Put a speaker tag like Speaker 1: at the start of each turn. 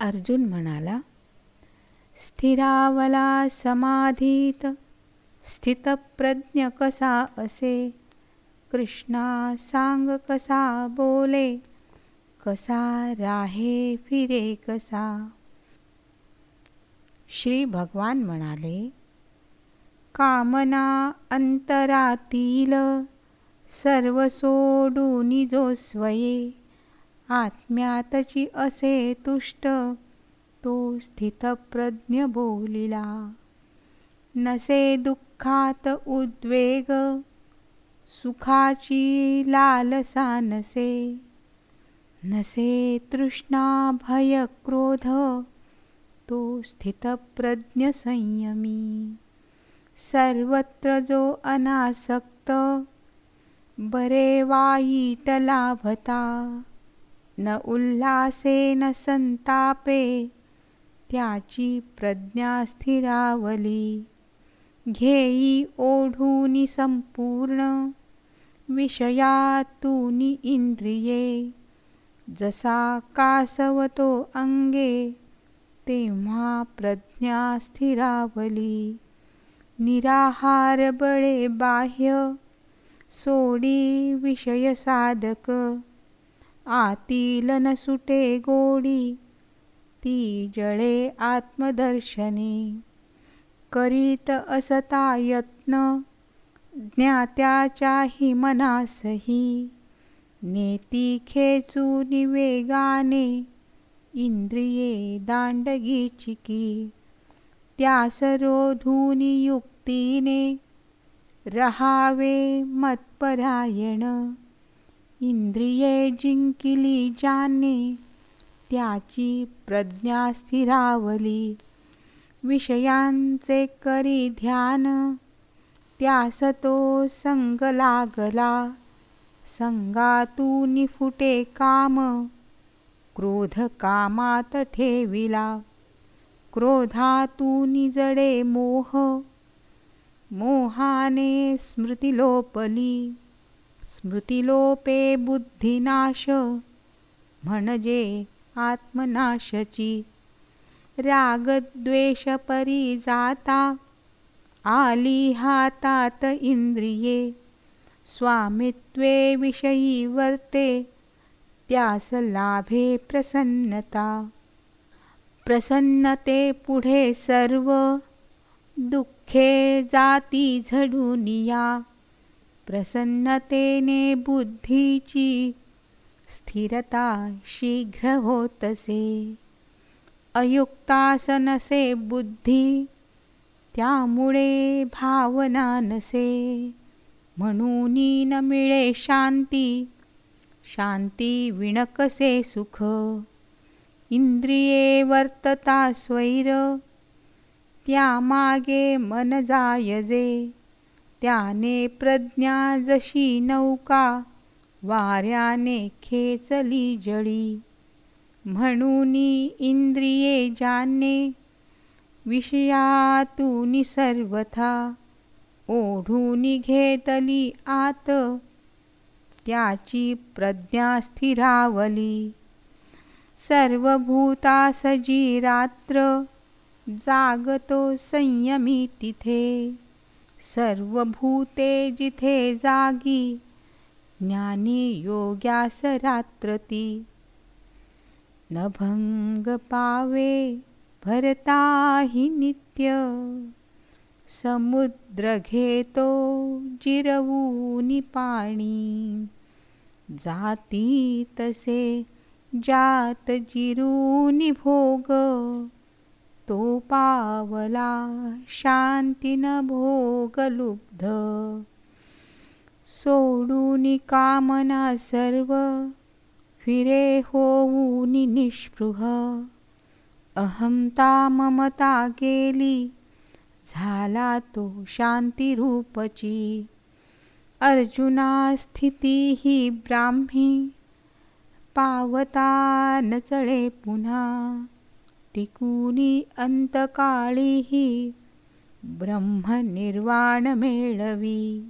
Speaker 1: अर्जुन म्हणाला स्थिरावला समाधीत स्थितप्रज्ञ कसा असे? कृष्णा सांग कसा बोले? कसा राहे फिरे कसा? श्री भगवान म्हणाले कामना अंतरातील सर्व सोडून जो स्वये आत्म्यातची असे तुष्ट तो स्थितप्रज्ञ बोलिला. नसे दुःखात उद्वेग सुखाची लालसा नसे. नसे तृष्णा भय क्रोध तो स्थितप्रज्ञ संयमी. सर्वत्र जो अनासक्त बरे वाईट लाभता. न उल्हासे न संतापे त्याची प्रज्ञा स्थिरावली. घेई ओढूनी संपूर्ण विषयातूनी इंद्रिये जसा कासवतो अंगे तेव्हा प्रज्ञा स्थिरावली. निराहार बळे बाह्य सोडी विषय साधक आतील न सुटे गोडी ती जळे आत्मदर्शने. करीत असता यत्न ज्ञात्याच्याही मनासही. नेती खेचून वेगाने इंद्रिये दांडगीचिकी त्यास रोधून युक्तीने रहावे मतपरायण. इंद्रिये जिंकिली जाने त्याची प्रज्ञा स्थिरावली. विषयांचे करी ध्यान त्यास तो संग लागला. संगातून फुटे काम क्रोध कामात ठेविला. क्रोधातून जडे मोह मोहाने स्मृतिलोपली स्मृतिलोपे बुद्धिनाश म्हणजे आत्मनाशची. रागद्वेष परी जाता आली हातात इंद्रिये स्वामित्वे विषयी वर्ते त्यास लाभे प्रसन्नता. प्रसन्नते पुढे सर्व दुःखे जाती झडूनिया. प्रसन्नतेने बुद्धीची स्थिरता शीघ्र होतसे अयुक्तासनसे बुद्धी त्यामुळे भावना नसे। म्हणून न मिळे शांती शांती विणकसे सुख। इंद्रिये वर्तता स्वैर त्यामागे मन जायजे। त्याने प्रज्ञा जशी नौका वाऱ्याने खेचली जळी म्हणून इंद्रिये जाणे विषयातून सर्वथा ओढून घेतली आत त्याची प्रज्ञा स्थिरावली. सर्वभूतासजी रात्र जागतो संयमी तिथे. सर्व भूते जिथे जागी ज्ञानी योग्यास रात्रती. न भंग पावे भरताही नित्य. समुद्र घेतो जिरवूनी पाणी. जाती तसे जात जिरूनी भोग. तो पावला शांतीन भोगलुब्ध. सोडून कामना सर्व फिरे होऊन निष्पृह. अहमता ममता गेली झाला तो शांतीरूपची. अर्जुना स्थिती ही ब्राह्मी पावता न चळे पुन्हा. टिकुनी अंतकाळीही ब्रह्मनिर्वाण मेळवी